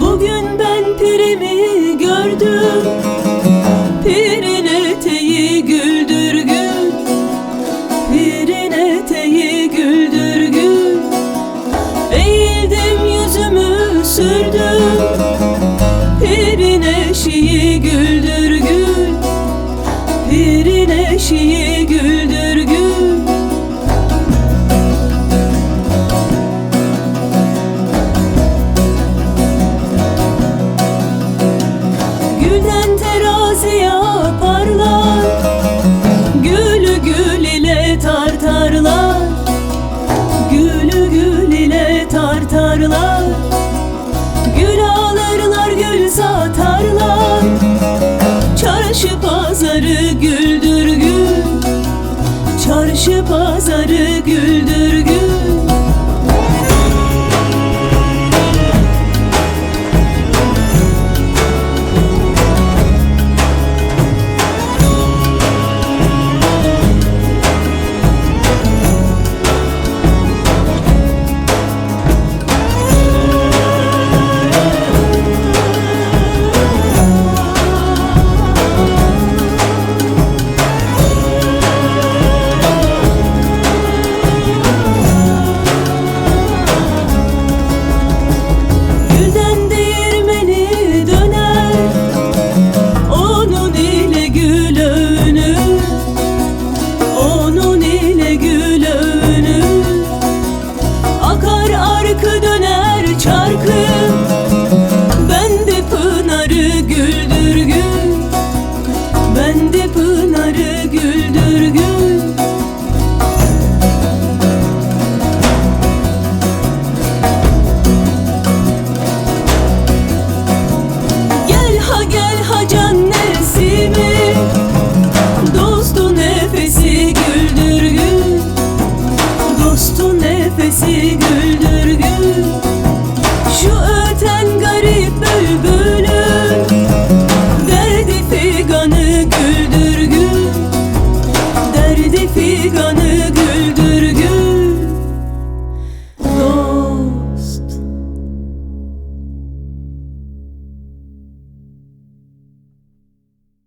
Bugün ben pirimi gördüm. Pirin eşiği güldü. pazarı güldü. kendi pınarı gül